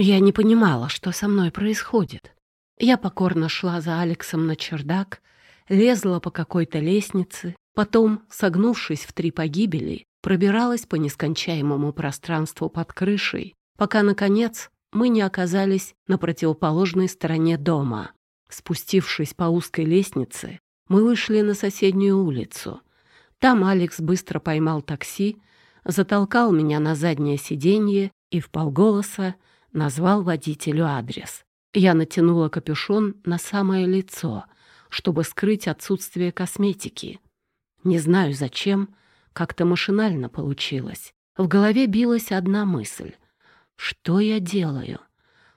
Я не понимала, что со мной происходит. Я покорно шла за Алексом на чердак, лезла по какой-то лестнице, потом, согнувшись в три погибели, пробиралась по нескончаемому пространству под крышей, пока, наконец, мы не оказались на противоположной стороне дома. Спустившись по узкой лестнице, мы вышли на соседнюю улицу. Там Алекс быстро поймал такси, затолкал меня на заднее сиденье и вполголоса назвал водителю адрес. Я натянула капюшон на самое лицо, чтобы скрыть отсутствие косметики. Не знаю зачем, как-то машинально получилось. В голове билась одна мысль. Что я делаю?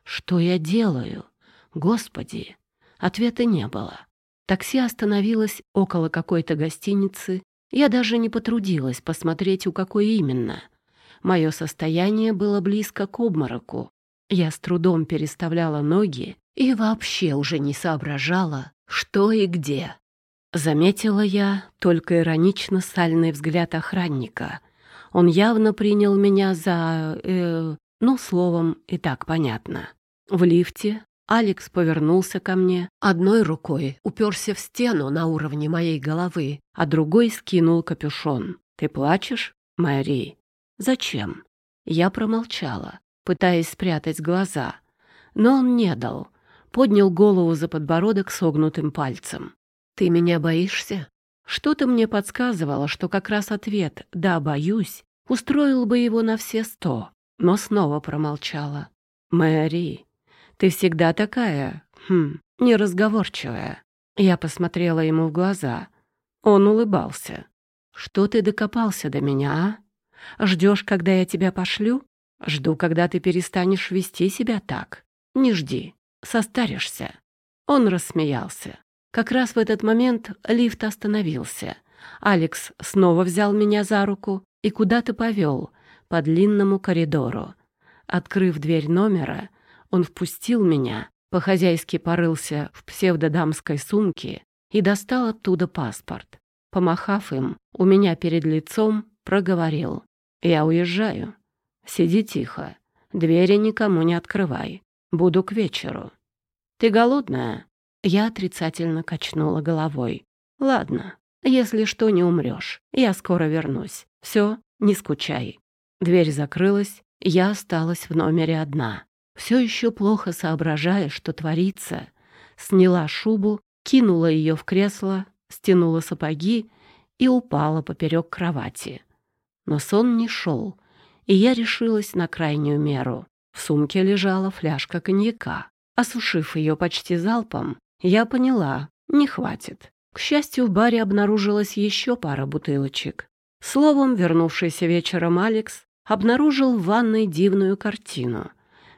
Что я делаю? Господи! Ответа не было. Такси остановилось около какой-то гостиницы. Я даже не потрудилась посмотреть, у какой именно. Мое состояние было близко к обмороку. Я с трудом переставляла ноги и вообще уже не соображала, что и где. Заметила я только иронично сальный взгляд охранника. Он явно принял меня за... Э, ну, словом, и так понятно. В лифте Алекс повернулся ко мне, одной рукой уперся в стену на уровне моей головы, а другой скинул капюшон. «Ты плачешь, Мэри?» «Зачем?» Я промолчала, пытаясь спрятать глаза. Но он не дал. Поднял голову за подбородок согнутым пальцем. «Ты меня боишься?» Что-то мне подсказывало, что как раз ответ «да, боюсь» устроил бы его на все сто, но снова промолчала. «Мэри, ты всегда такая, хм, неразговорчивая». Я посмотрела ему в глаза. Он улыбался. «Что ты докопался до меня, а? Ждешь, когда я тебя пошлю? Жду, когда ты перестанешь вести себя так. Не жди, состаришься». Он рассмеялся. Как раз в этот момент лифт остановился. Алекс снова взял меня за руку и куда-то повел по длинному коридору. Открыв дверь номера, он впустил меня, по-хозяйски порылся в псевдодамской сумке и достал оттуда паспорт. Помахав им, у меня перед лицом проговорил. «Я уезжаю. Сиди тихо. Двери никому не открывай. Буду к вечеру. Ты голодная?» Я отрицательно качнула головой. «Ладно, если что, не умрешь. Я скоро вернусь. Все, не скучай». Дверь закрылась, я осталась в номере одна. Все еще плохо соображая, что творится, сняла шубу, кинула ее в кресло, стянула сапоги и упала поперек кровати. Но сон не шел, и я решилась на крайнюю меру. В сумке лежала фляжка коньяка. Осушив ее почти залпом, я поняла, не хватит. К счастью, в баре обнаружилась еще пара бутылочек. Словом, вернувшийся вечером Алекс обнаружил в ванной дивную картину.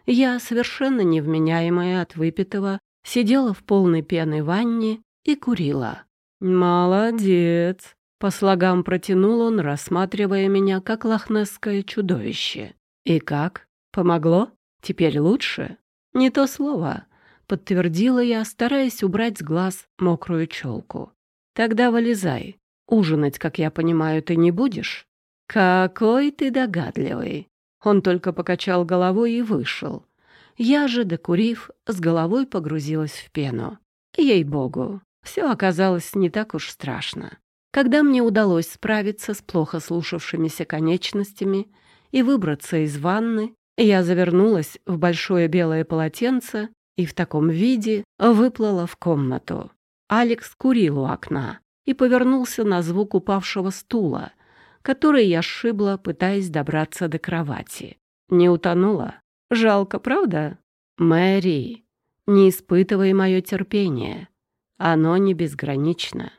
Я, совершенно невменяемая от выпитого, сидела в полной пены ванне и курила. «Молодец!» — по слогам протянул он, рассматривая меня как лохнесское чудовище. «И как? Помогло? Теперь лучше?» «Не то слово подтвердила я, стараясь убрать с глаз мокрую челку. «Тогда вылезай. Ужинать, как я понимаю, ты не будешь?» «Какой ты догадливый!» Он только покачал головой и вышел. Я же, докурив, с головой погрузилась в пену. Ей-богу, все оказалось не так уж страшно. Когда мне удалось справиться с плохо слушавшимися конечностями и выбраться из ванны, я завернулась в большое белое полотенце и в таком виде выплыла в комнату. Алекс курил у окна и повернулся на звук упавшего стула, который я сшибла, пытаясь добраться до кровати. Не утонула? Жалко, правда? Мэри, не испытывай мое терпение. Оно не безгранично.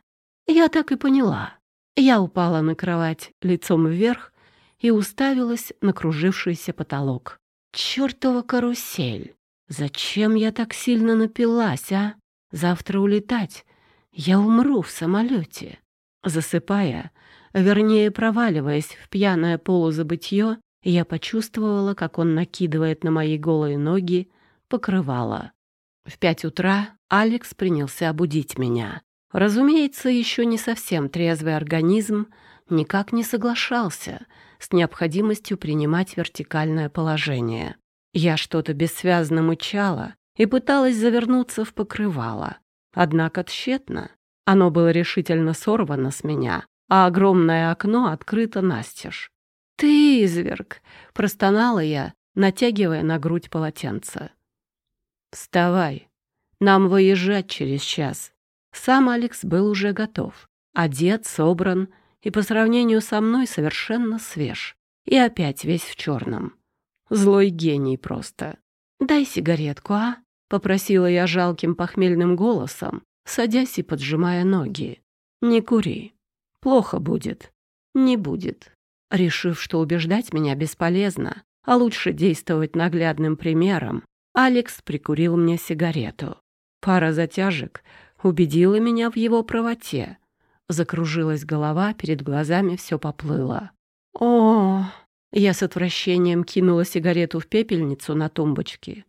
Я так и поняла. Я упала на кровать лицом вверх и уставилась на кружившийся потолок. Чёртова карусель! Зачем я так сильно напилась, а? Завтра улетать. Я умру в самолете. Засыпая, вернее, проваливаясь в пьяное полузабытье, я почувствовала, как он накидывает на мои голые ноги покрывало. В пять утра Алекс принялся обудить меня. Разумеется, еще не совсем трезвый организм никак не соглашался с необходимостью принимать вертикальное положение. Я что-то бессвязно мычала и пыталась завернуться в покрывало. Однако тщетно. Оно было решительно сорвано с меня, а огромное окно открыто настежь. «Ты изверг!» — простонала я, натягивая на грудь полотенце. «Вставай! Нам выезжать через час!» Сам Алекс был уже готов, одет, собран и по сравнению со мной совершенно свеж. И опять весь в черном. Злой гений просто. «Дай сигаретку, а?» — попросила я жалким похмельным голосом, садясь и поджимая ноги. «Не кури. Плохо будет». «Не будет». Решив, что убеждать меня бесполезно, а лучше действовать наглядным примером, Алекс прикурил мне сигарету. Пара затяжек убедила меня в его правоте. Закружилась голова, перед глазами все поплыло. О, я с отвращением кинула сигарету в пепельницу на тумбочке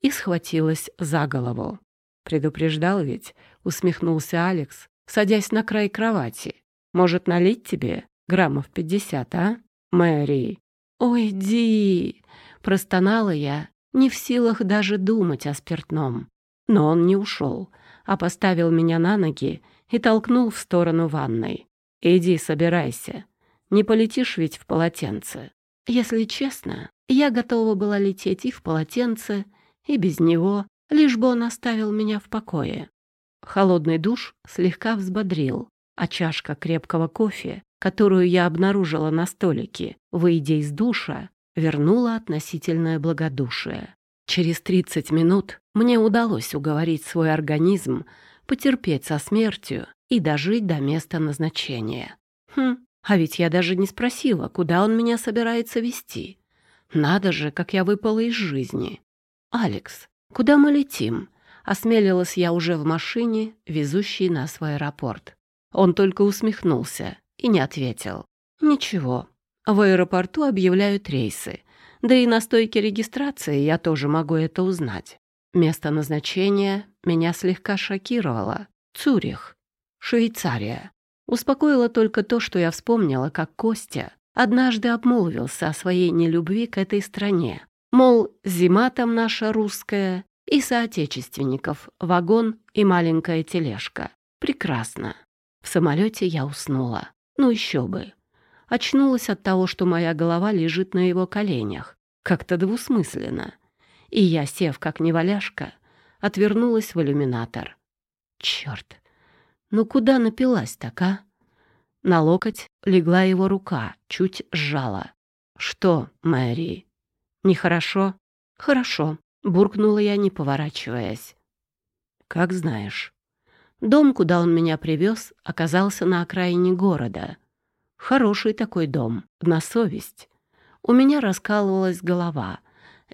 и схватилась за голову. Предупреждал ведь, усмехнулся Алекс, садясь на край кровати. Может, налить тебе граммов пятьдесят, а, Мэри? Ой, Ди, простонала я, не в силах даже думать о спиртном. Но он не ушел, а поставил меня на ноги и толкнул в сторону ванной. «Иди, собирайся. Не полетишь ведь в полотенце». Если честно, я готова была лететь и в полотенце, и без него, лишь бы он оставил меня в покое. Холодный душ слегка взбодрил, а чашка крепкого кофе, которую я обнаружила на столике, выйдя из душа, вернула относительное благодушие. Через 30 минут мне удалось уговорить свой организм потерпеть со смертью и дожить до места назначения. Хм, а ведь я даже не спросила, куда он меня собирается вести. Надо же, как я выпала из жизни. «Алекс, куда мы летим?» Осмелилась я уже в машине, везущей нас в аэропорт. Он только усмехнулся и не ответил. «Ничего, в аэропорту объявляют рейсы. Да и на стойке регистрации я тоже могу это узнать. Место назначения меня слегка шокировало. Цюрих, Швейцария. Успокоило только то, что я вспомнила, как Костя однажды обмолвился о своей нелюбви к этой стране. Мол, зима там наша русская, и соотечественников, вагон и маленькая тележка. Прекрасно. В самолете я уснула. Ну еще бы очнулась от того, что моя голова лежит на его коленях. Как-то двусмысленно. И я, сев как неваляшка, отвернулась в иллюминатор. Черт! Ну куда напилась так, а? На локоть легла его рука, чуть сжала. «Что, Мэри? Нехорошо?» «Хорошо», — буркнула я, не поворачиваясь. «Как знаешь». Дом, куда он меня привез, оказался на окраине города. Хороший такой дом, на совесть. У меня раскалывалась голова.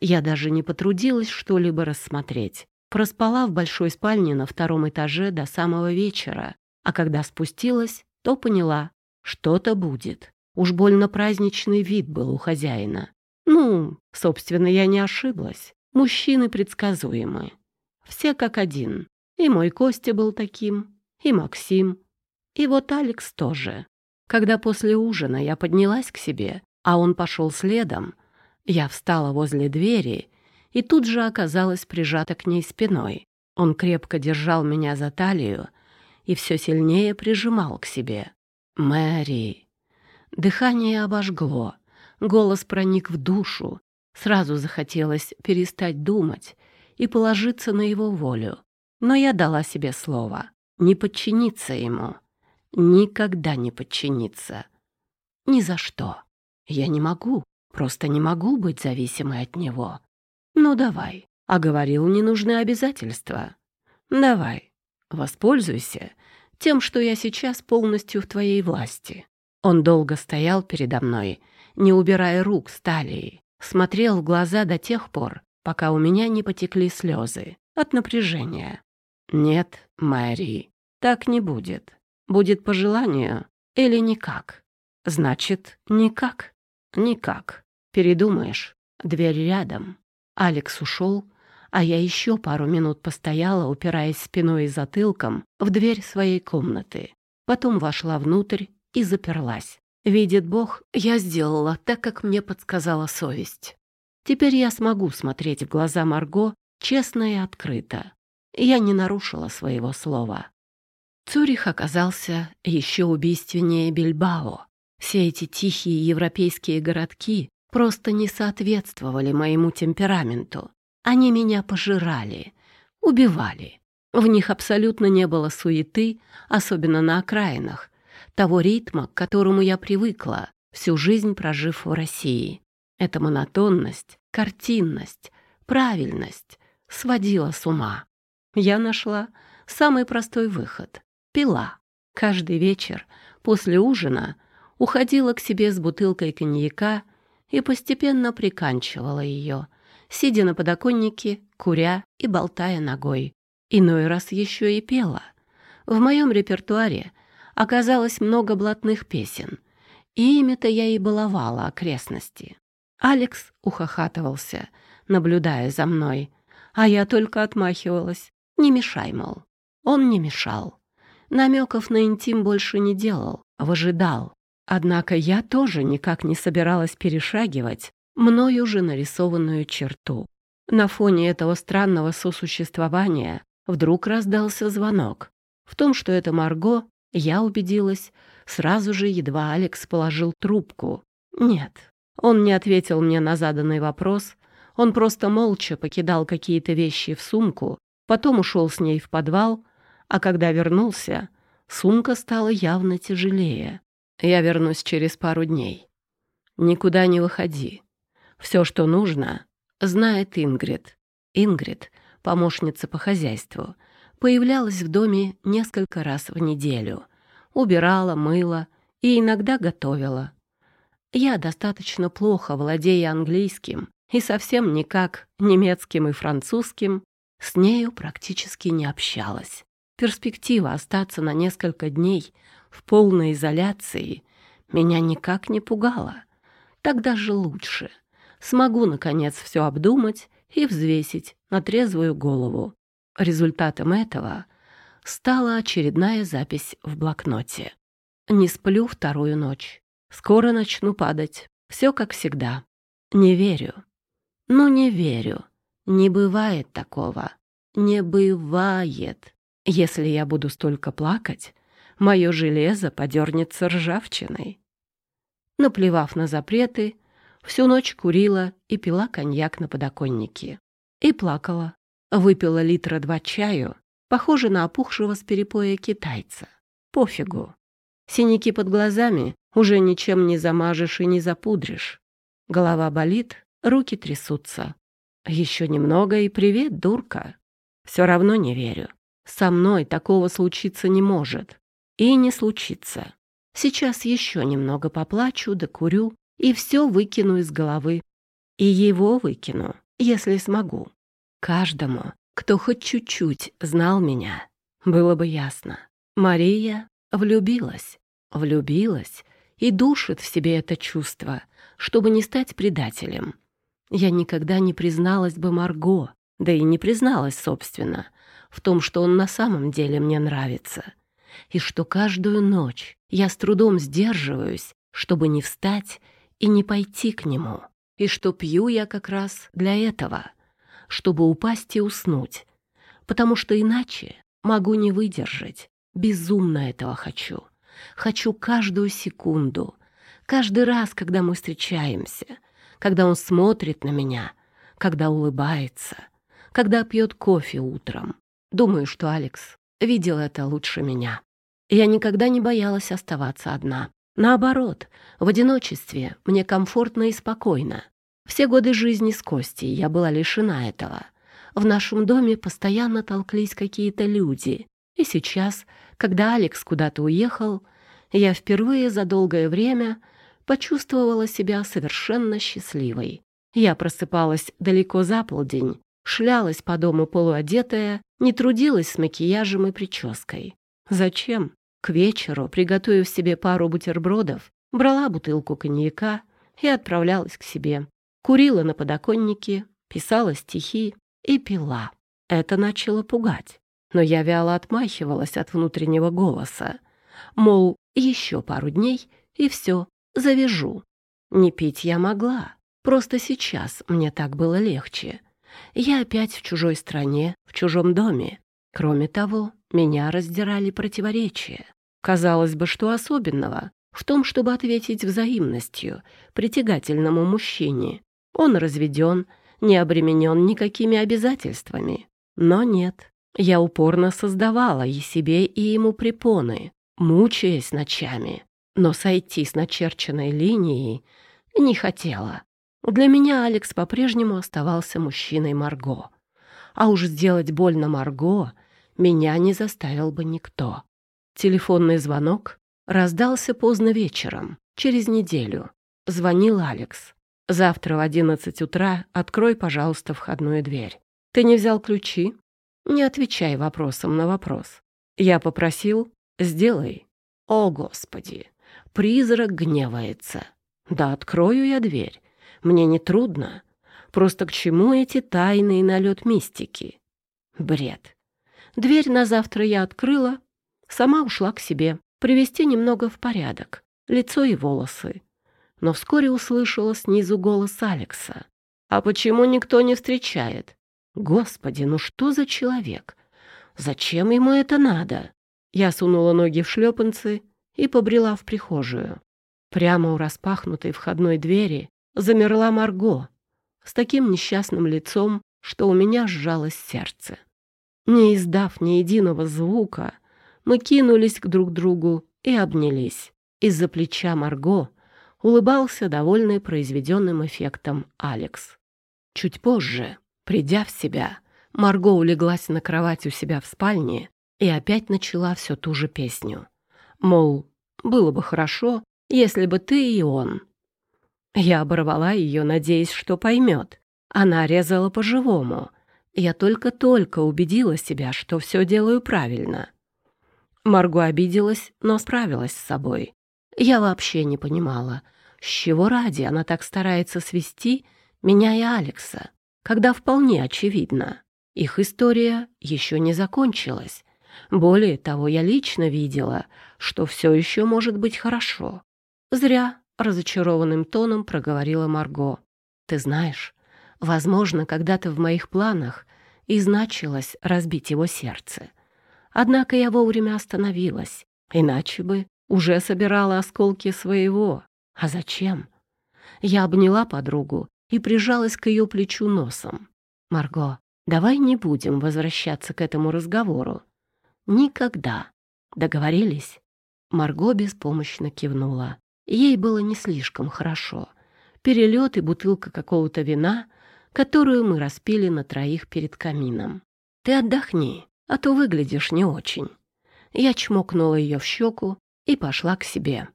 Я даже не потрудилась что-либо рассмотреть. Проспала в большой спальне на втором этаже до самого вечера, а когда спустилась, то поняла, что-то будет. Уж больно праздничный вид был у хозяина. Ну, собственно, я не ошиблась. Мужчины предсказуемы. Все как один. И мой Костя был таким, и Максим, и вот Алекс тоже. Когда после ужина я поднялась к себе, а он пошел следом, я встала возле двери и тут же оказалась прижата к ней спиной. Он крепко держал меня за талию и все сильнее прижимал к себе. «Мэри!» Дыхание обожгло, голос проник в душу. Сразу захотелось перестать думать и положиться на его волю. Но я дала себе слово не подчиниться ему — никогда не подчиниться. Ни за что. Я не могу, просто не могу быть зависимой от него. Ну давай, а говорил, не нужны обязательства. Давай, воспользуйся тем, что я сейчас полностью в твоей власти. Он долго стоял передо мной, не убирая рук с талии, смотрел в глаза до тех пор, пока у меня не потекли слезы от напряжения. «Нет, Мэри, так не будет. Будет по желанию или никак? Значит, никак. Никак. Передумаешь. Дверь рядом. Алекс ушел, а я еще пару минут постояла, упираясь спиной и затылком в дверь своей комнаты. Потом вошла внутрь и заперлась. Видит Бог, я сделала так, как мне подсказала совесть. Теперь я смогу смотреть в глаза Марго честно и открыто. Я не нарушила своего слова. Цюрих оказался еще убийственнее Бильбао. Все эти тихие европейские городки просто не соответствовали моему темпераменту. Они меня пожирали, убивали. В них абсолютно не было суеты, особенно на окраинах, того ритма, к которому я привыкла, всю жизнь прожив в России. Эта монотонность, картинность, правильность сводила с ума. Я нашла самый простой выход — пила. Каждый вечер после ужина уходила к себе с бутылкой коньяка и постепенно приканчивала ее, сидя на подоконнике, куря и болтая ногой. Иной раз еще и пела. В моем репертуаре оказалось много блатных песен, и ими-то я и баловала окрестности. Алекс ухахатывался, наблюдая за мной, а я только отмахивалась. Не мешай, мол. Он не мешал. Намеков на интим больше не делал, выжидал. Однако я тоже никак не собиралась перешагивать мною уже нарисованную черту. На фоне этого странного сосуществования вдруг раздался звонок. В том, что это Марго, я убедилась сразу же, едва Алекс положил трубку. Нет, он не ответил мне на заданный вопрос, он просто молча покидал какие-то вещи в сумку, потом ушел с ней в подвал, а когда вернулся, сумка стала явно тяжелее. Я вернусь через пару дней. Никуда не выходи. Все, что нужно, знает Ингрид. Ингрид, помощница по хозяйству, появлялась в доме несколько раз в неделю. Убирала, мыла и иногда готовила. Я достаточно плохо владея английским и совсем никак немецким и французским, с нею практически не общалась. Перспектива остаться на несколько дней в полной изоляции меня никак не пугала. Так даже лучше. Смогу, наконец, все обдумать и взвесить на трезвую голову. Результатом этого стала очередная запись в блокноте. Не сплю вторую ночь. Скоро начну падать. Все как всегда. Не верю. Ну, не верю. Не бывает такого. Не бывает. Если я буду столько плакать, мое железо подернется ржавчиной. Наплевав на запреты, всю ночь курила и пила коньяк на подоконнике. И плакала. Выпила литра два чаю, похоже на опухшего с перепоя китайца. Пофигу. Синяки под глазами уже ничем не замажешь и не запудришь. Голова болит, руки трясутся. Еще немного и привет, дурка. Все равно не верю. Со мной такого случиться не может. И не случится. Сейчас еще немного поплачу, докурю и все выкину из головы. И его выкину, если смогу. Каждому, кто хоть чуть-чуть знал меня, было бы ясно. Мария влюбилась, влюбилась и душит в себе это чувство, чтобы не стать предателем. Я никогда не призналась бы Марго, да и не призналась, собственно, в том, что он на самом деле мне нравится, и что каждую ночь я с трудом сдерживаюсь, чтобы не встать и не пойти к нему, и что пью я как раз для этого, чтобы упасть и уснуть, потому что иначе могу не выдержать, безумно этого хочу. Хочу каждую секунду, каждый раз, когда мы встречаемся, когда он смотрит на меня, когда улыбается, когда пьет кофе утром. Думаю, что Алекс видел это лучше меня. Я никогда не боялась оставаться одна. Наоборот, в одиночестве мне комфортно и спокойно. Все годы жизни с Костей я была лишена этого. В нашем доме постоянно толклись какие-то люди. И сейчас, когда Алекс куда-то уехал, я впервые за долгое время почувствовала себя совершенно счастливой. Я просыпалась далеко за полдень, шлялась по дому полуодетая, не трудилась с макияжем и прической. Зачем? К вечеру, приготовив себе пару бутербродов, брала бутылку коньяка и отправлялась к себе. Курила на подоконнике, писала стихи и пила. Это начало пугать. Но я вяло отмахивалась от внутреннего голоса. Мол, еще пару дней, и все, завяжу. Не пить я могла, Просто сейчас мне так было легче. Я опять в чужой стране, в чужом доме. Кроме того, меня раздирали противоречия. Казалось бы, что особенного в том, чтобы ответить взаимностью притягательному мужчине. Он разведен, не обременен никакими обязательствами. Но нет, я упорно создавала и себе, и ему препоны, мучаясь ночами. Но сойти с начерченной линией не хотела. Для меня Алекс по-прежнему оставался мужчиной Марго. А уж сделать больно Марго меня не заставил бы никто. Телефонный звонок раздался поздно вечером, через неделю. Звонил Алекс. «Завтра в одиннадцать утра открой, пожалуйста, входную дверь. Ты не взял ключи? Не отвечай вопросом на вопрос. Я попросил, сделай. О, Господи! Призрак гневается. Да открою я дверь. Мне не трудно. Просто к чему эти тайные налет мистики? Бред. Дверь на завтра я открыла, сама ушла к себе, привести немного в порядок, лицо и волосы. Но вскоре услышала снизу голос Алекса. «А почему никто не встречает? Господи, ну что за человек? Зачем ему это надо?» Я сунула ноги в шлепанцы и побрела в прихожую. Прямо у распахнутой входной двери замерла Марго с таким несчастным лицом, что у меня сжалось сердце. Не издав ни единого звука, мы кинулись к друг другу и обнялись. Из-за плеча Марго улыбался довольный произведенным эффектом Алекс. Чуть позже, придя в себя, Марго улеглась на кровать у себя в спальне и опять начала всю ту же песню. Мол, было бы хорошо, если бы ты и он. Я оборвала ее, надеясь, что поймет. Она резала по-живому. Я только-только убедила себя, что все делаю правильно. Марго обиделась, но справилась с собой. Я вообще не понимала, с чего ради она так старается свести меня и Алекса, когда вполне очевидно. Их история еще не закончилась. Более того, я лично видела, что все еще может быть хорошо. Зря разочарованным тоном проговорила Марго. Ты знаешь, возможно, когда-то в моих планах и значилось разбить его сердце. Однако я вовремя остановилась, иначе бы уже собирала осколки своего. А зачем? Я обняла подругу и прижалась к ее плечу носом. «Марго, давай не будем возвращаться к этому разговору. Никогда. Договорились?» Марго беспомощно кивнула. Ей было не слишком хорошо. Перелет и бутылка какого-то вина, которую мы распили на троих перед камином. «Ты отдохни, а то выглядишь не очень». Я чмокнула ее в щеку и пошла к себе.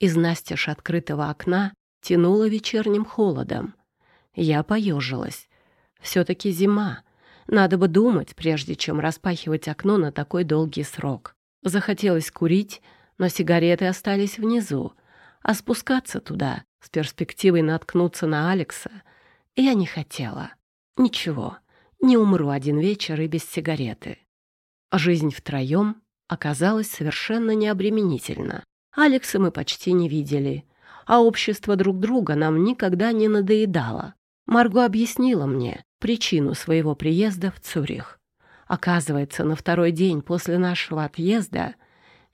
Из настежь открытого окна тянуло вечерним холодом. Я поежилась. Все-таки зима. Надо бы думать, прежде чем распахивать окно на такой долгий срок. Захотелось курить, но сигареты остались внизу, а спускаться туда с перспективой наткнуться на Алекса я не хотела. Ничего, не умру один вечер и без сигареты. Жизнь втроем оказалась совершенно необременительна. Алекса мы почти не видели, а общество друг друга нам никогда не надоедало. Марго объяснила мне причину своего приезда в Цюрих. Оказывается, на второй день после нашего отъезда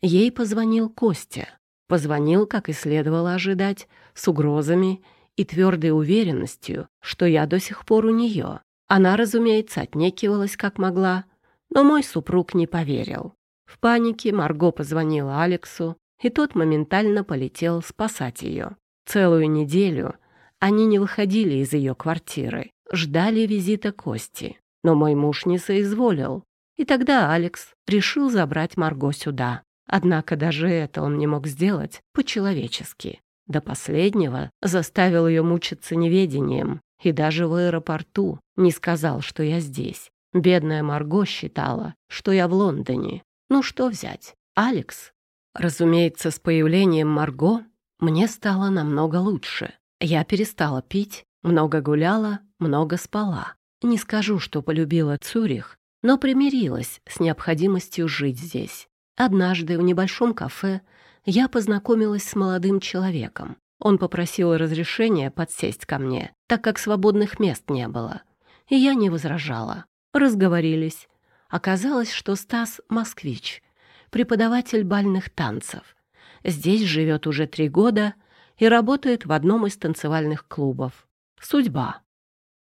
ей позвонил Костя. Позвонил, как и следовало ожидать, с угрозами и твердой уверенностью, что я до сих пор у нее. Она, разумеется, отнекивалась как могла, но мой супруг не поверил. В панике Марго позвонила Алексу, и тот моментально полетел спасать ее. Целую неделю они не выходили из ее квартиры, ждали визита Кости. Но мой муж не соизволил, и тогда Алекс решил забрать Марго сюда. Однако даже это он не мог сделать по-человечески. До последнего заставил ее мучиться неведением и даже в аэропорту не сказал, что я здесь. Бедная Марго считала, что я в Лондоне. Ну что взять? Алекс? Разумеется, с появлением Марго мне стало намного лучше. Я перестала пить, много гуляла, много спала. Не скажу, что полюбила Цюрих, но примирилась с необходимостью жить здесь. Однажды в небольшом кафе я познакомилась с молодым человеком. Он попросил разрешения подсесть ко мне, так как свободных мест не было. И я не возражала. Разговорились. Оказалось, что Стас — москвич, преподаватель бальных танцев. Здесь живет уже три года и работает в одном из танцевальных клубов. Судьба.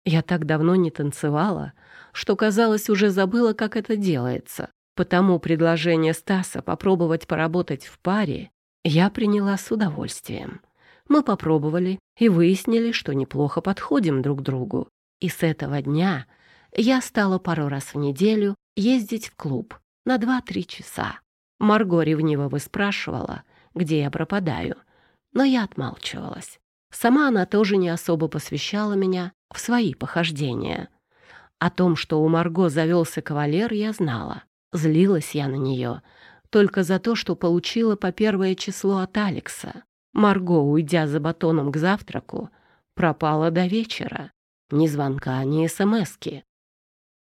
Я так давно не танцевала, что, казалось, уже забыла, как это делается. Потому предложение Стаса попробовать поработать в паре я приняла с удовольствием. Мы попробовали и выяснили, что неплохо подходим друг другу. И с этого дня я стала пару раз в неделю ездить в клуб на 2-3 часа. Марго ревниво выспрашивала, где я пропадаю, но я отмалчивалась. Сама она тоже не особо посвящала меня в свои похождения. О том, что у Марго завелся кавалер, я знала. Злилась я на нее только за то, что получила по первое число от Алекса. Марго, уйдя за батоном к завтраку, пропала до вечера. Ни звонка, ни смски.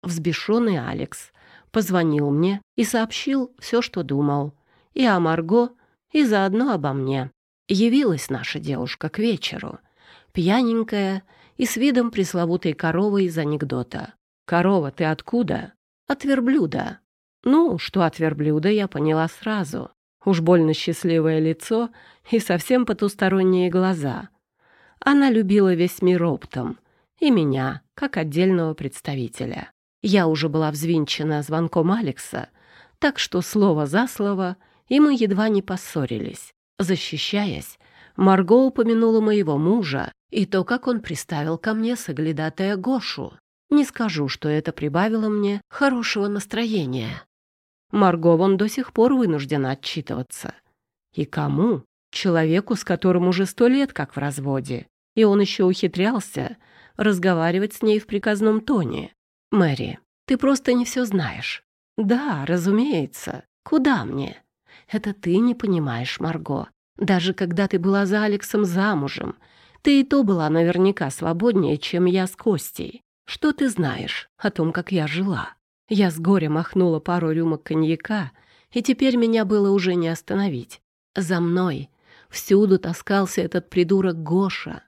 Взбешенный Алекс позвонил мне и сообщил все, что думал. И о Марго, и заодно обо мне. Явилась наша девушка к вечеру, пьяненькая и с видом пресловутой коровы из анекдота. «Корова, ты откуда?» «От верблюда». Ну, что от верблюда, я поняла сразу. Уж больно счастливое лицо и совсем потусторонние глаза. Она любила весь мир оптом, и меня, как отдельного представителя. Я уже была взвинчена звонком Алекса, так что слово за слово, и мы едва не поссорились. Защищаясь, Марго упомянула моего мужа и то, как он приставил ко мне соглядатая Гошу. Не скажу, что это прибавило мне хорошего настроения. Марго вон до сих пор вынуждена отчитываться. И кому? Человеку, с которым уже сто лет как в разводе. И он еще ухитрялся разговаривать с ней в приказном тоне. «Мэри, ты просто не все знаешь». «Да, разумеется. Куда мне?» «Это ты не понимаешь, Марго. Даже когда ты была за Алексом замужем, ты и то была наверняка свободнее, чем я с Костей. Что ты знаешь о том, как я жила?» Я с горя махнула пару рюмок коньяка, и теперь меня было уже не остановить. За мной всюду таскался этот придурок Гоша.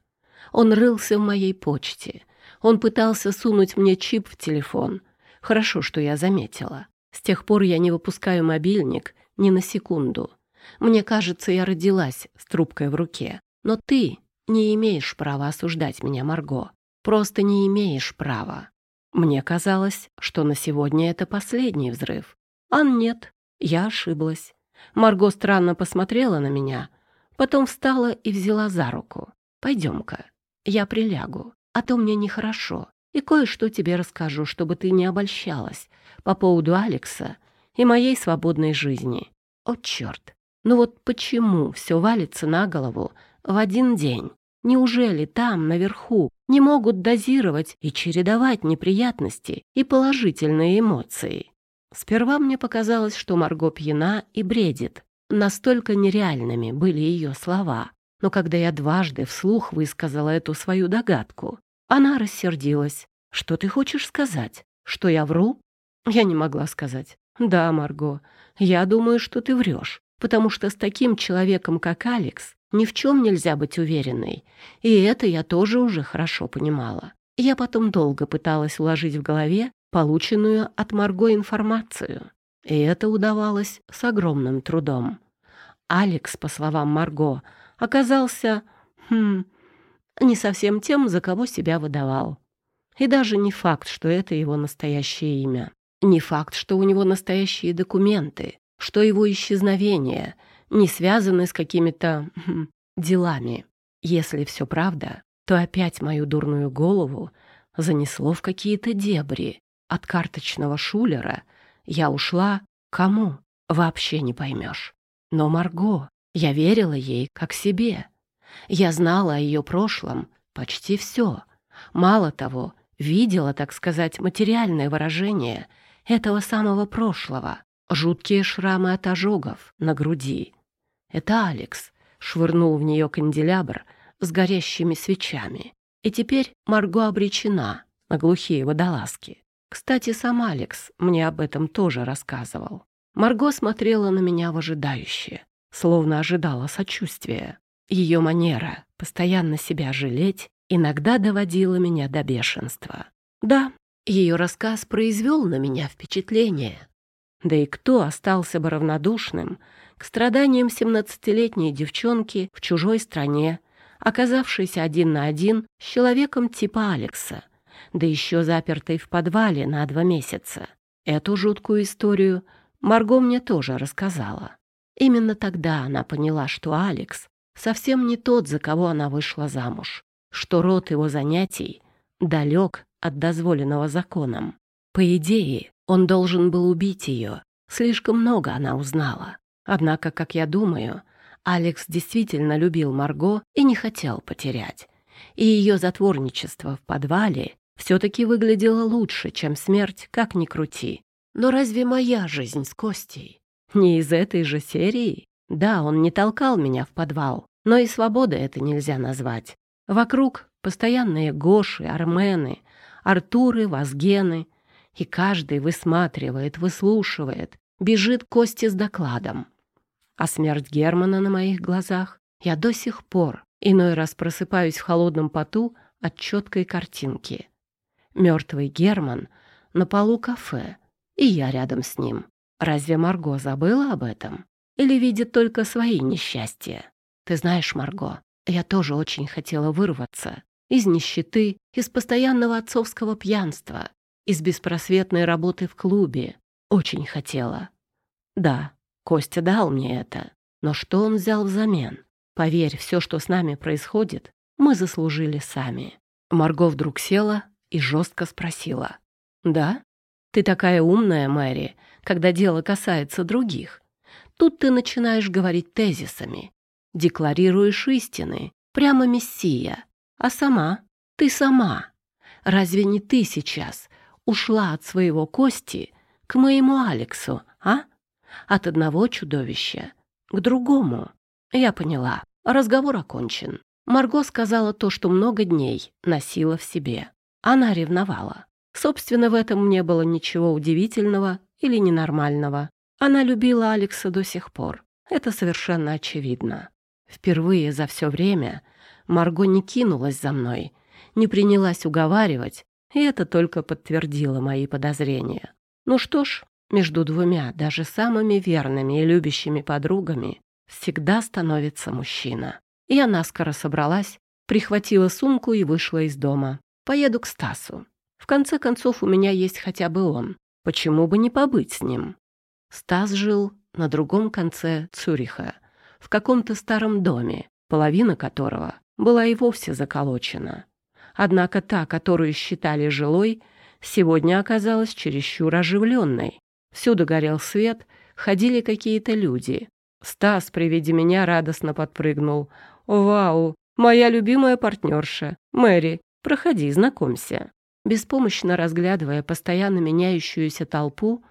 Он рылся в моей почте. Он пытался сунуть мне чип в телефон. Хорошо, что я заметила. С тех пор я не выпускаю мобильник ни на секунду. Мне кажется, я родилась с трубкой в руке. Но ты не имеешь права осуждать меня, Марго. Просто не имеешь права. Мне казалось, что на сегодня это последний взрыв. А нет, я ошиблась. Марго странно посмотрела на меня, потом встала и взяла за руку. «Пойдем-ка, я прилягу, а то мне нехорошо, и кое-что тебе расскажу, чтобы ты не обольщалась по поводу Алекса и моей свободной жизни. О, черт! Ну вот почему все валится на голову в один день? Неужели там, наверху, не могут дозировать и чередовать неприятности и положительные эмоции? Сперва мне показалось, что Марго пьяна и бредит. Настолько нереальными были ее слова. Но когда я дважды вслух высказала эту свою догадку, она рассердилась. «Что ты хочешь сказать? Что я вру?» Я не могла сказать. «Да, Марго, я думаю, что ты врешь, потому что с таким человеком, как Алекс, ни в чем нельзя быть уверенной, и это я тоже уже хорошо понимала. Я потом долго пыталась уложить в голове полученную от Марго информацию, и это удавалось с огромным трудом. Алекс, по словам Марго, оказался, хм, не совсем тем, за кого себя выдавал. И даже не факт, что это его настоящее имя. Не факт, что у него настоящие документы, что его исчезновение — не связаны с какими-то делами. Если все правда, то опять мою дурную голову занесло в какие-то дебри. От карточного шулера я ушла кому? Вообще не поймешь. Но Марго, я верила ей как себе. Я знала о ее прошлом почти все. Мало того, видела, так сказать, материальное выражение этого самого прошлого. Жуткие шрамы от ожогов на груди, это Алекс швырнул в нее канделябр с горящими свечами. И теперь Марго обречена на глухие водолазки. Кстати, сам Алекс мне об этом тоже рассказывал. Марго смотрела на меня выжидающе, словно ожидала сочувствия. Ее манера постоянно себя жалеть иногда доводила меня до бешенства. Да, ее рассказ произвел на меня впечатление. Да и кто остался бы равнодушным к страданиям семнадцатилетней девчонки в чужой стране, оказавшейся один на один с человеком типа Алекса, да еще запертой в подвале на два месяца. Эту жуткую историю Марго мне тоже рассказала. Именно тогда она поняла, что Алекс совсем не тот, за кого она вышла замуж, что род его занятий далек от дозволенного законом. По идее, он должен был убить ее. Слишком много она узнала. Однако, как я думаю, Алекс действительно любил Марго и не хотел потерять. И ее затворничество в подвале все-таки выглядело лучше, чем смерть, как ни крути. Но разве моя жизнь с Костей не из этой же серии? Да, он не толкал меня в подвал, но и свобода это нельзя назвать. Вокруг постоянные Гоши, Армены, Артуры, Вазгены, и каждый высматривает, выслушивает, бежит к Косте с докладом. А смерть Германа на моих глазах я до сих пор иной раз просыпаюсь в холодном поту от четкой картинки. Мертвый Герман на полу кафе, и я рядом с ним. Разве Марго забыла об этом? Или видит только свои несчастья? Ты знаешь, Марго, я тоже очень хотела вырваться из нищеты, из постоянного отцовского пьянства, из беспросветной работы в клубе. Очень хотела. Да, Костя дал мне это. Но что он взял взамен? Поверь, все, что с нами происходит, мы заслужили сами. Марго вдруг села и жестко спросила. «Да? Ты такая умная, Мэри, когда дело касается других. Тут ты начинаешь говорить тезисами, декларируешь истины, прямо мессия. А сама? Ты сама. Разве не ты сейчас ушла от своего Кости к моему Алексу, а? От одного чудовища к другому. Я поняла. Разговор окончен. Марго сказала то, что много дней носила в себе. Она ревновала. Собственно, в этом не было ничего удивительного или ненормального. Она любила Алекса до сих пор. Это совершенно очевидно. Впервые за все время Марго не кинулась за мной, не принялась уговаривать, и это только подтвердило мои подозрения. Ну что ж, между двумя, даже самыми верными и любящими подругами, всегда становится мужчина. Я наскоро собралась, прихватила сумку и вышла из дома. Поеду к Стасу. В конце концов, у меня есть хотя бы он. Почему бы не побыть с ним? Стас жил на другом конце Цюриха, в каком-то старом доме, половина которого была и вовсе заколочена. Однако та, которую считали жилой, сегодня оказалась чересчур оживленной. Всюду горел свет, ходили какие-то люди. Стас при виде меня радостно подпрыгнул. «Вау! Моя любимая партнерша! Мэри, проходи, знакомься!» Беспомощно разглядывая постоянно меняющуюся толпу,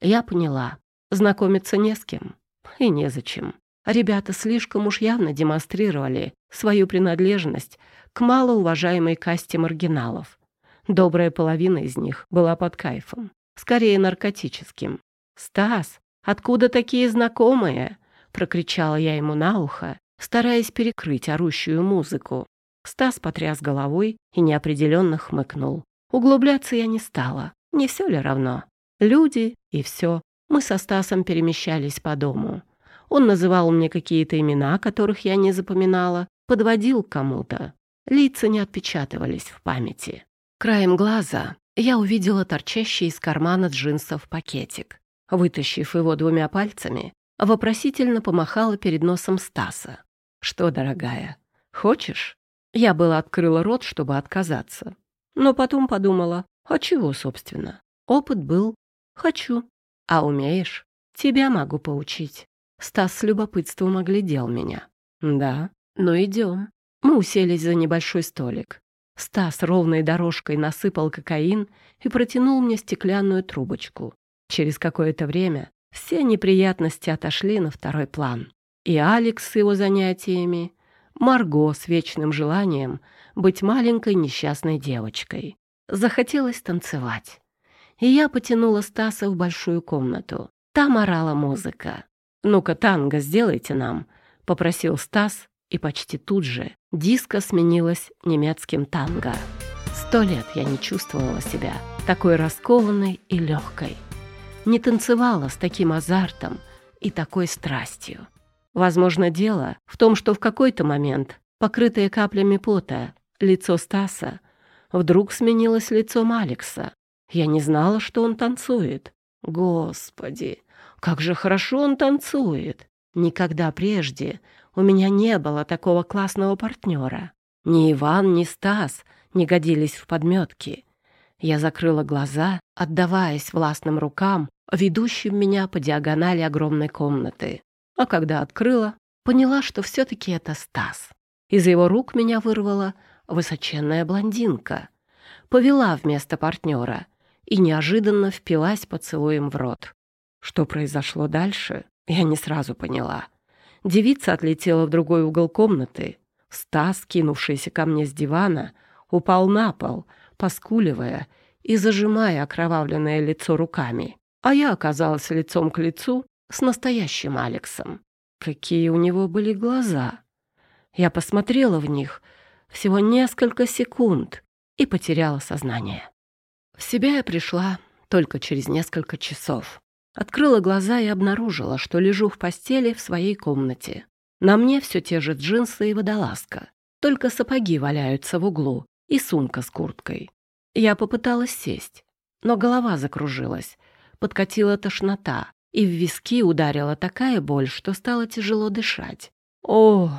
я поняла, знакомиться не с кем и незачем. Ребята слишком уж явно демонстрировали свою принадлежность к малоуважаемой касте маргиналов. Добрая половина из них была под кайфом, скорее наркотическим. «Стас, откуда такие знакомые?» — прокричала я ему на ухо, стараясь перекрыть орущую музыку. Стас потряс головой и неопределенно хмыкнул. Углубляться я не стала. Не все ли равно? Люди и все. Мы со Стасом перемещались по дому. Он называл мне какие-то имена, которых я не запоминала, подводил кому-то. Лица не отпечатывались в памяти. Краем глаза я увидела торчащий из кармана джинсов пакетик. Вытащив его двумя пальцами, вопросительно помахала перед носом Стаса. «Что, дорогая, хочешь?» Я была открыла рот, чтобы отказаться. Но потом подумала, а чего, собственно? Опыт был. Хочу. А умеешь? Тебя могу поучить. Стас с любопытством оглядел меня. Да, ну идем. Мы уселись за небольшой столик. Стас ровной дорожкой насыпал кокаин и протянул мне стеклянную трубочку. Через какое-то время все неприятности отошли на второй план. И Алекс с его занятиями, Марго с вечным желанием быть маленькой несчастной девочкой. Захотелось танцевать. И я потянула Стаса в большую комнату. Там орала музыка. «Ну-ка, танго сделайте нам», — попросил Стас и почти тут же диско сменилось немецким танго. Сто лет я не чувствовала себя такой раскованной и легкой. Не танцевала с таким азартом и такой страстью. Возможно, дело в том, что в какой-то момент, покрытое каплями пота, лицо Стаса вдруг сменилось лицом Алекса. Я не знала, что он танцует. Господи, как же хорошо он танцует! Никогда прежде у меня не было такого классного партнера. Ни Иван, ни Стас не годились в подметки. Я закрыла глаза, отдаваясь властным рукам, ведущим меня по диагонали огромной комнаты. А когда открыла, поняла, что все-таки это Стас. Из его рук меня вырвала высоченная блондинка. Повела вместо партнера и неожиданно впилась поцелуем в рот. Что произошло дальше, я не сразу поняла. Девица отлетела в другой угол комнаты. Стас, кинувшийся ко мне с дивана, упал на пол, поскуливая и зажимая окровавленное лицо руками. А я оказалась лицом к лицу с настоящим Алексом. Какие у него были глаза! Я посмотрела в них всего несколько секунд и потеряла сознание. В себя я пришла только через несколько часов. Открыла глаза и обнаружила, что лежу в постели в своей комнате. На мне все те же джинсы и водолазка. Только сапоги валяются в углу и сумка с курткой. Я попыталась сесть, но голова закружилась, подкатила тошнота, и в виски ударила такая боль, что стало тяжело дышать. «О,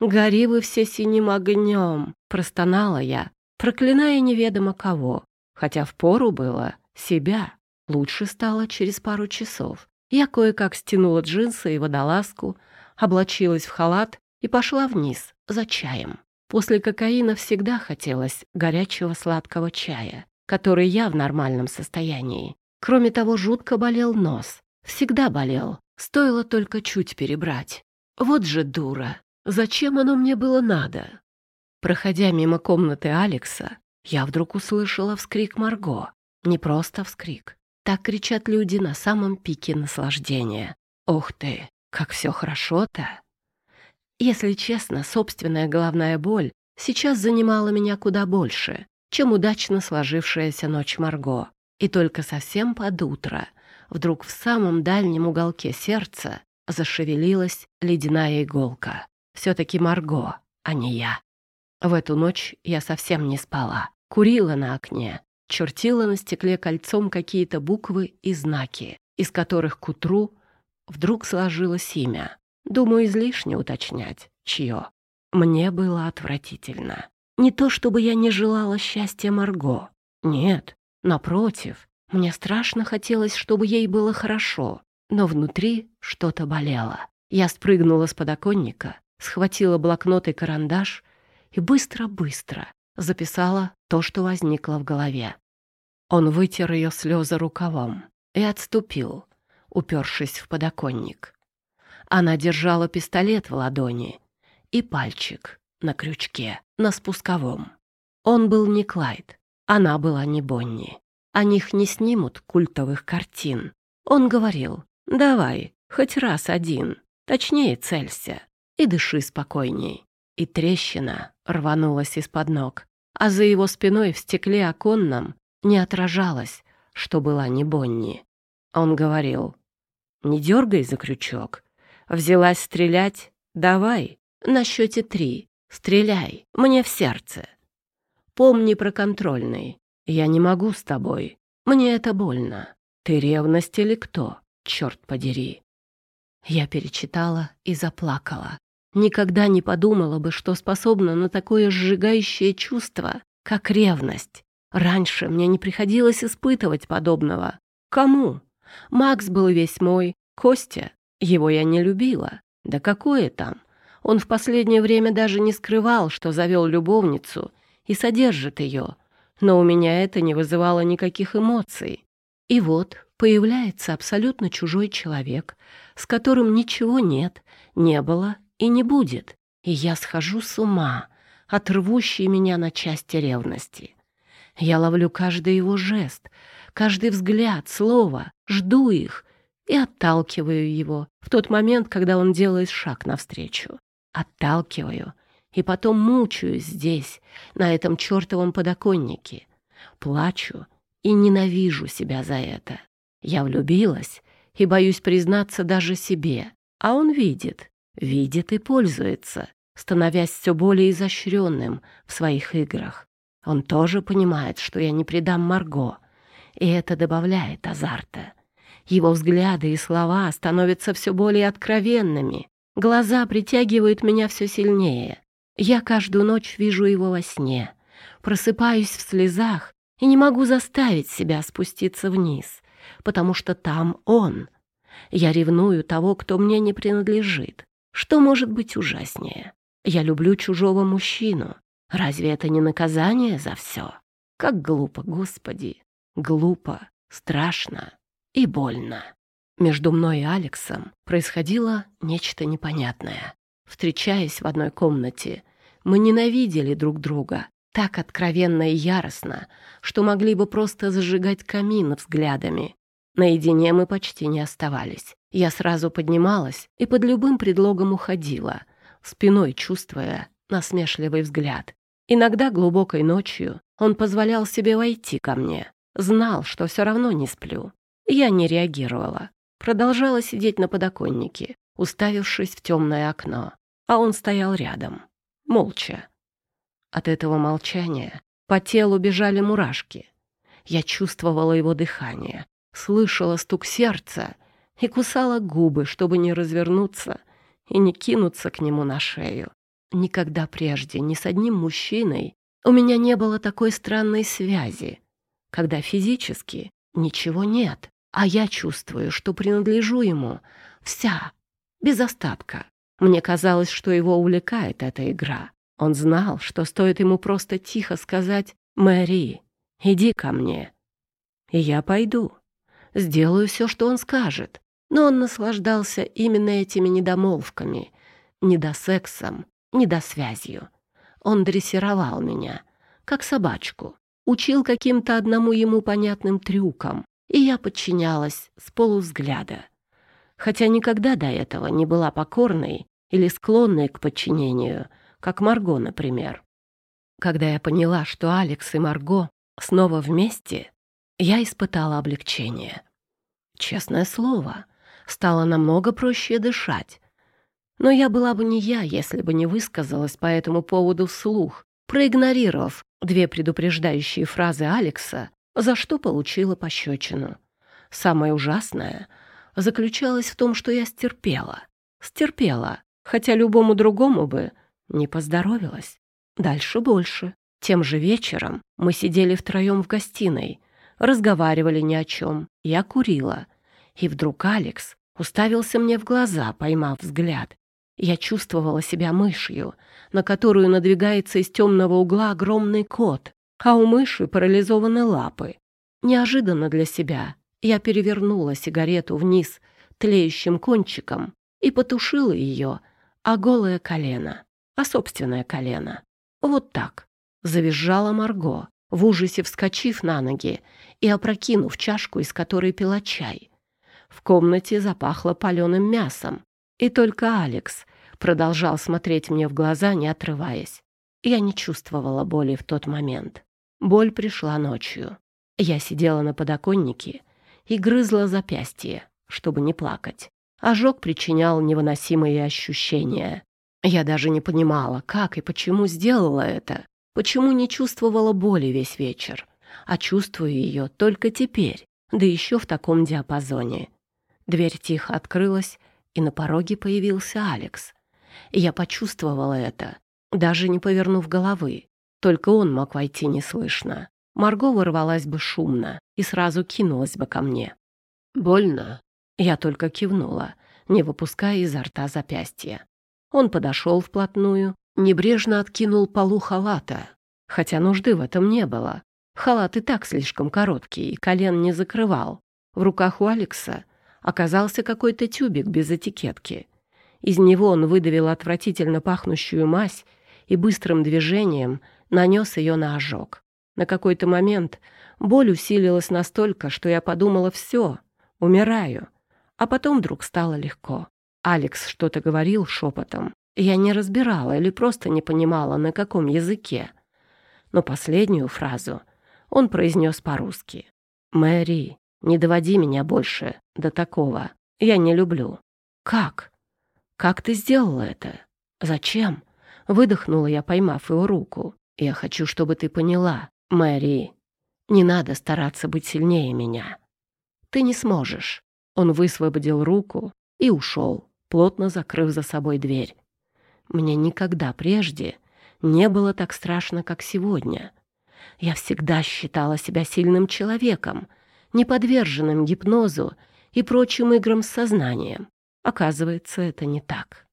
гори вы все синим огнем!» — простонала я, проклиная неведомо кого, хотя впору было себя. Лучше стало через пару часов. Я кое-как стянула джинсы и водолазку, облачилась в халат и пошла вниз за чаем. После кокаина всегда хотелось горячего сладкого чая, который я в нормальном состоянии. Кроме того, жутко болел нос. Всегда болел. Стоило только чуть перебрать. Вот же дура. Зачем оно мне было надо? Проходя мимо комнаты Алекса, я вдруг услышала вскрик Марго. Не просто вскрик. Так кричат люди на самом пике наслаждения. Ух ты, как все хорошо-то! Если честно, собственная головная боль сейчас занимала меня куда больше, чем удачно сложившаяся ночь Марго. И только совсем под утро, вдруг в самом дальнем уголке сердца зашевелилась ледяная иголка. Все-таки Марго, а не я. В эту ночь я совсем не спала. Курила на окне, чертила на стекле кольцом какие-то буквы и знаки, из которых к утру вдруг сложилось имя. Думаю, излишне уточнять, чье. Мне было отвратительно. Не то чтобы я не желала счастья Марго. Нет, напротив, мне страшно хотелось, чтобы ей было хорошо, но внутри что-то болело. Я спрыгнула с подоконника, схватила блокнот и карандаш и быстро-быстро записала то, что возникло в голове. Он вытер ее слезы рукавом и отступил, упершись в подоконник. Она держала пистолет в ладони и пальчик на крючке, на спусковом. Он был не Клайд, она была не Бонни. О них не снимут культовых картин. Он говорил, давай, хоть раз один, точнее целься, и дыши спокойней. И трещина рванулась из-под ног, а за его спиной в стекле оконном не отражалось, что была не Бонни. Он говорил, «Не дергай за крючок. Взялась стрелять? Давай, на счете три. Стреляй, мне в сердце. Помни про контрольный. Я не могу с тобой. Мне это больно. Ты ревность или кто? Черт подери». Я перечитала и заплакала. Никогда не подумала бы, что способна на такое сжигающее чувство, как ревность. Раньше мне не приходилось испытывать подобного. Кому? Макс был весь мой, Костя. Его я не любила. Да какое там? Он в последнее время даже не скрывал, что завел любовницу и содержит ее. Но у меня это не вызывало никаких эмоций. И вот появляется абсолютно чужой человек, с которым ничего нет, не было и не будет. И я схожу с ума от рвущей меня на части ревности. Я ловлю каждый его жест, каждый взгляд, слово, жду их и отталкиваю его в тот момент, когда он делает шаг навстречу. отталкиваю и потом мучаюсь здесь, на этом чертовом подоконнике. Плачу и ненавижу себя за это. Я влюбилась и боюсь признаться даже себе. А он видит, видит и пользуется, становясь все более изощренным в своих играх. Он тоже понимает, что я не предам Марго, и это добавляет азарта. Его взгляды и слова становятся все более откровенными. Глаза притягивают меня все сильнее. Я каждую ночь вижу его во сне. Просыпаюсь в слезах и не могу заставить себя спуститься вниз, потому что там он. Я ревную того, кто мне не принадлежит. Что может быть ужаснее? Я люблю чужого мужчину. Разве это не наказание за все? Как глупо, Господи! Глупо, страшно и больно. Между мной и Алексом происходило нечто непонятное. Встречаясь в одной комнате, мы ненавидели друг друга так откровенно и яростно, что могли бы просто зажигать камин взглядами. Наедине мы почти не оставались. Я сразу поднималась и под любым предлогом уходила, спиной чувствуя насмешливый взгляд. Иногда глубокой ночью он позволял себе войти ко мне. Знал, что все равно не сплю. Я не реагировала. Продолжала сидеть на подоконнике, уставившись в темное окно. А он стоял рядом, молча. От этого молчания по телу бежали мурашки. Я чувствовала его дыхание, слышала стук сердца и кусала губы, чтобы не развернуться и не кинуться к нему на шею. Никогда прежде ни с одним мужчиной у меня не было такой странной связи, когда физически ничего нет, а я чувствую, что принадлежу ему вся, без остатка. Мне казалось, что его увлекает эта игра. Он знал, что стоит ему просто тихо сказать «Мэри, иди ко мне». И я пойду. Сделаю все, что он скажет. Но он наслаждался именно этими недомолвками. Не до сексом, не до связью. Он дрессировал меня, как собачку. Учил каким-то одному ему понятным трюкам. И я подчинялась с полувзгляда. Хотя никогда до этого не была покорной или склонной к подчинению — как Марго, например. Когда я поняла, что Алекс и Марго снова вместе, я испытала облегчение. Честное слово, стало намного проще дышать. Но я была бы не я, если бы не высказалась по этому поводу вслух, проигнорировав две предупреждающие фразы Алекса, за что получила пощечину. Самое ужасное заключалось в том, что я стерпела. Стерпела, хотя любому другому бы не поздоровилась. Дальше больше. Тем же вечером мы сидели втроем в гостиной, разговаривали ни о чем. Я курила. И вдруг Алекс уставился мне в глаза, поймав взгляд. Я чувствовала себя мышью, на которую надвигается из темного угла огромный кот, а у мыши парализованы лапы. Неожиданно для себя я перевернула сигарету вниз тлеющим кончиком и потушила ее, а голое колено а собственное колено. Вот так. Завизжала Марго, в ужасе вскочив на ноги и опрокинув чашку, из которой пила чай. В комнате запахло паленым мясом, и только Алекс продолжал смотреть мне в глаза, не отрываясь. Я не чувствовала боли в тот момент. Боль пришла ночью. Я сидела на подоконнике и грызла запястье, чтобы не плакать. Ожог причинял невыносимые ощущения. Я даже не понимала, как и почему сделала это, почему не чувствовала боли весь вечер, а чувствую ее только теперь, да еще в таком диапазоне. Дверь тихо открылась, и на пороге появился Алекс. Я почувствовала это, даже не повернув головы. Только он мог войти неслышно. Марго ворвалась бы шумно и сразу кинулась бы ко мне. «Больно?» Я только кивнула, не выпуская изо рта запястья. Он подошел вплотную, небрежно откинул полу халата, хотя нужды в этом не было. Халат и так слишком короткий, и колен не закрывал. В руках у Алекса оказался какой-то тюбик без этикетки. Из него он выдавил отвратительно пахнущую мазь и быстрым движением нанес ее на ожог. На какой-то момент боль усилилась настолько, что я подумала «все, умираю». А потом вдруг стало легко. Алекс что-то говорил шепотом, Я не разбирала или просто не понимала, на каком языке. Но последнюю фразу он произнес по-русски. «Мэри, не доводи меня больше до такого. Я не люблю». «Как? Как ты сделала это? Зачем?» Выдохнула я, поймав его руку. «Я хочу, чтобы ты поняла, Мэри. Не надо стараться быть сильнее меня. Ты не сможешь». Он высвободил руку и ушел, плотно закрыв за собой дверь. Мне никогда прежде не было так страшно, как сегодня. Я всегда считала себя сильным человеком, неподверженным гипнозу и прочим играм с сознанием. Оказывается, это не так.